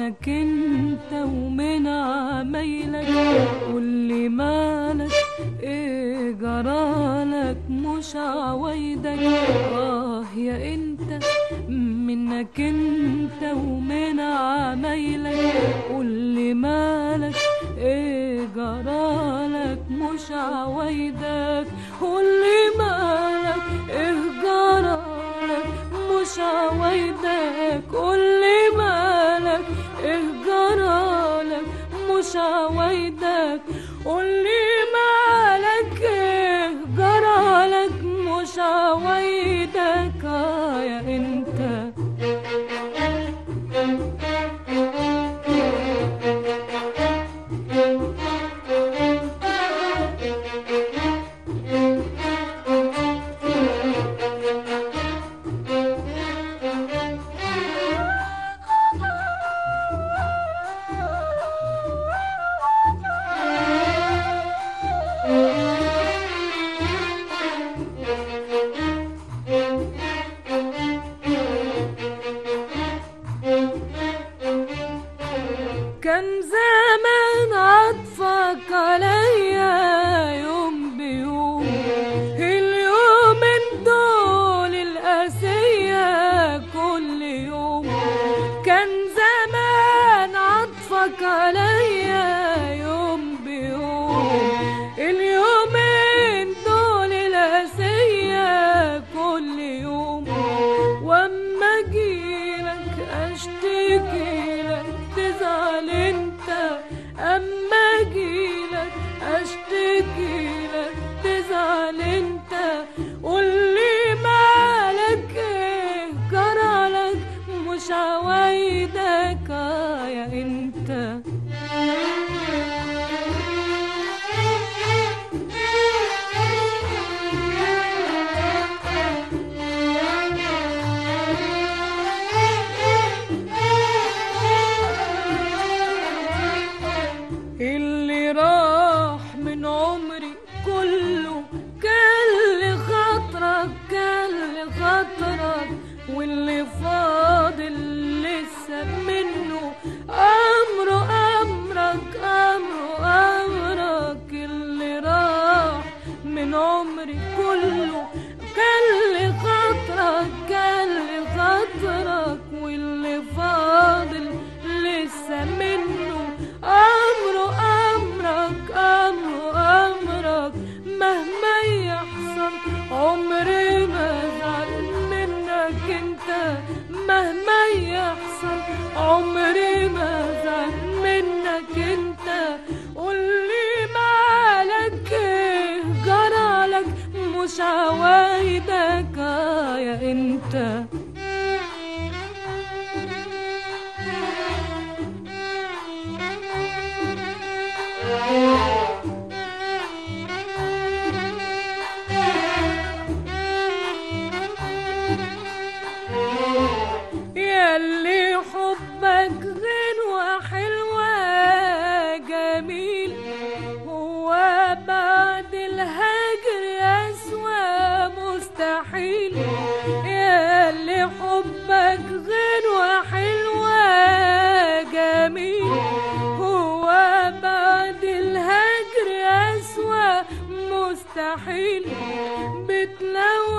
حضنك انت ومن عمايلك قولي مالك؟ إيه جرالك؟ مش عوايدك. آه يا إنت منك انت ومن عمايلك قولي مالك؟ إيه جرالك؟ مش عوايدك. قولي مالك؟ إيه جرالك؟ مش عوايدك. قولي مش عوايدك كان زمان عطفك عليا يوم بيوم. اليومين دول القاسية كل يوم. كان زمان عطفك عليا واللي فاضل لسه منه عمري ما زعل منك انت. قولي مالك إيه جرالك مش عوايدك يا انت. مستحيل بتلو